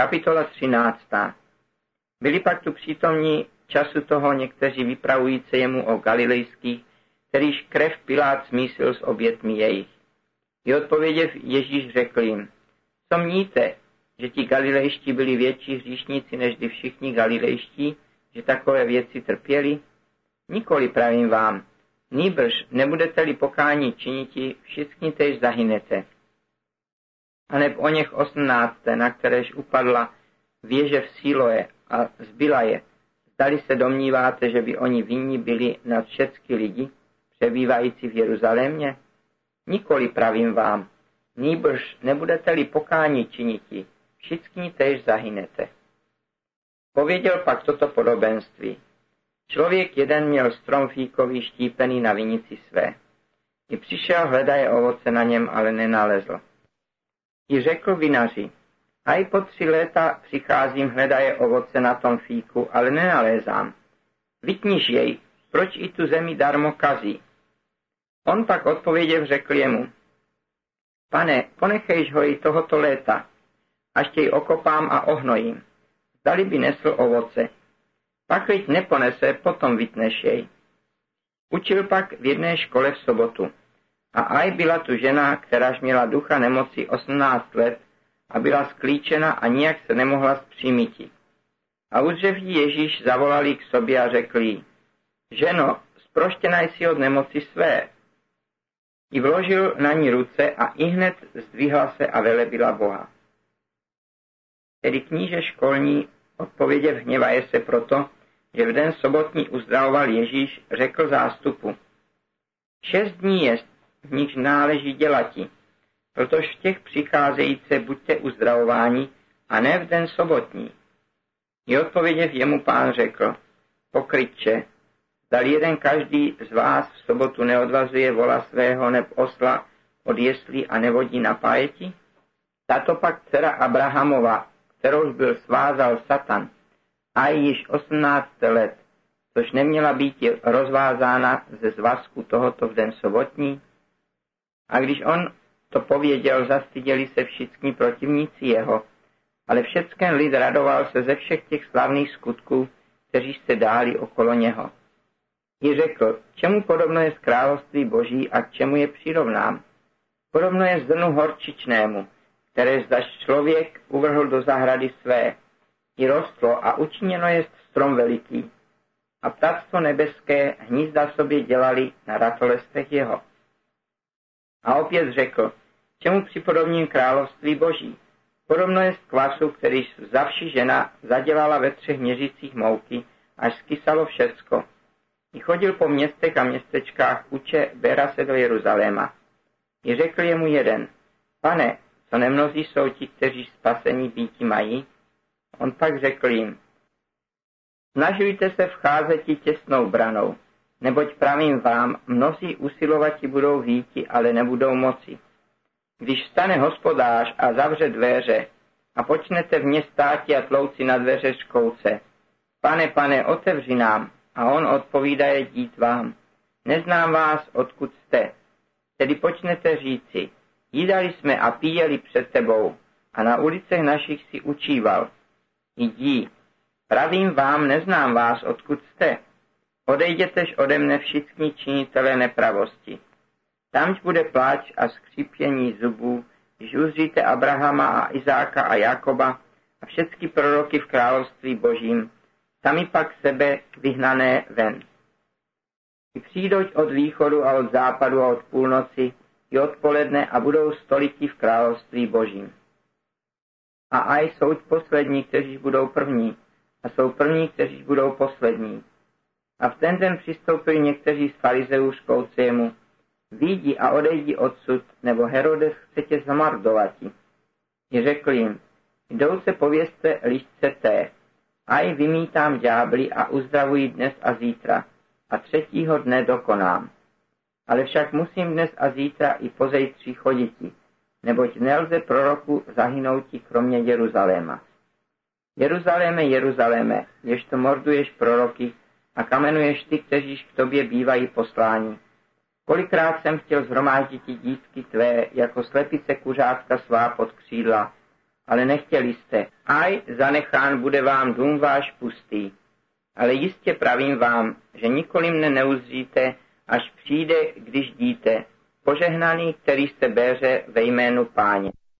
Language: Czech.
Kapitola 13. Byli pak tu přítomní času toho někteří vypravující jemu o galilejských, kterýž krev Pilát smísil s obětmi jejich. I odpověděv Ježíš řekl jim, co mníte, že ti galilejští byli větší hříšníci než kdy všichni galilejští, že takové věci trpěli? Nikoli pravím vám, nýbrž nebudete-li pokání činiti, všichni tež zahynete. A neb o něch osmnácté, na kteréž upadla věže v Síloje a zbyla je, zdali se domníváte, že by oni vinní byli nad všechny lidi, přebývající v Jeruzalémě? Nikoli pravím vám, nýbrž nebudete-li pokání činiti, všichni tež zahynete. Pověděl pak toto podobenství. Člověk jeden měl strom fíkový štípený na vinici své. I přišel, hledaje ovoce na něm, ale nenalezl. I řekl vinaři, a i po tři léta přicházím, hledaje ovoce na tom fíku, ale nenalézám. Vytniž jej, proč i tu zemi darmo kazí? On pak odpověděv řekl jemu, pane, ponechejš ho i tohoto léta, až těj okopám a ohnojím. Zdali by nesl ovoce. Pak veď neponese, potom vytneš jej. Učil pak v jedné škole v sobotu. A aj byla tu žena, kteráž měla ducha nemoci 18 let a byla sklíčena a nijak se nemohla zpřímiti. A uzřev Ježíš zavolali k sobě a řekl jí, ženo, sproštěna jsi od nemoci své. I vložil na ní ruce a i hned zdvihla se a velebila Boha. Tedy kníže školní odpověděv hněvaje se proto, že v den sobotní uzdravoval Ježíš, řekl zástupu. Šest dní jest, v nich náleží dělati, protože v těch přicházející buďte uzdravováni a ne v den sobotní. I odpověděv jemu pán řekl, pokrytče, zdali jeden každý z vás v sobotu neodvazuje vola svého neb osla od jeslí a nevodí na pájeti? Tato pak dcera Abrahamova, kterouž byl svázal Satan, a již 18 let, což neměla být rozvázána ze zvazku tohoto v den sobotní. A když on to pověděl, zastyděli se všichni protivníci jeho, ale všecken lid radoval se ze všech těch slavných skutků, kteří se dáli okolo něho. I řekl, čemu podobno je z království boží a k čemu je přirovnám. Podobno je zrnu horčičnému, které zdaž člověk uvrhl do zahrady své. I rostlo a učiněno je strom veliký. A ptactvo nebeské hnízda sobě dělali na ratolestech jeho. A opět řekl, čemu připodobním království boží. Podobno je z kvasu, který zavši žena zadělala ve třech měřících mouky, až skysalo všecko. I chodil po městech a městečkách uče, bera se do Jeruzaléma. I řekl jemu jeden, pane, co nemnozí jsou ti, kteří spasení býti mají? On pak řekl jim, snažujte se vcházet těsnou branou, neboť pravím vám, mnozí usilovati budou víti, ale nebudou moci. Když stane hospodář a zavře dveře a počnete v ně státi a tlouci na dveře škouce, pane, pane, otevři nám, a on odpovídá dít vám, neznám vás, odkud jste. Tedy počnete říci, jídali jsme a píjeli před tebou a na ulicech našich si učíval. Jdi, pravím vám, neznám vás, odkud jste. Odejdětež ode mne všichni činitelé nepravosti. Tamž bude pláč a skřípění zubů, když uzříte Abrahama a Izáka a Jakoba a všechny proroky v království božím, sami pak sebe vyhnané ven. I přijdoť od východu a od západu a od půlnoci i odpoledne a budou stoliti v království božím. A aj jsou poslední, kteří budou první, a jsou první, kteří budou poslední. A v ten den přistoupili někteří z farizeů školci jemu, Výjdi a odejdi odsud, nebo Herodes chce tě zamardovati. I řekl jim, jdou se povězte lišce té, aj vymítám ďábly a uzdravuji dnes a zítra, a třetího dne dokonám. Ale však musím dnes a zítra i pozejtří choditi, neboť nelze proroku zahynouti kromě Jeruzaléma. Jeruzaléme, Jeruzaléme, to morduješ proroky a kamenuješ ty, kteříž k tobě bývají posláni Kolikrát jsem chtěl zhromáždit dítky tvé, jako slepice kuřátka svá pod křídla, ale nechtěli jste. Aj zanechán bude vám dům váš pustý. Ale jistě pravím vám, že nikoli mne neuzříte, až přijde, když díte, požehnaný, který jste béře ve jménu páně.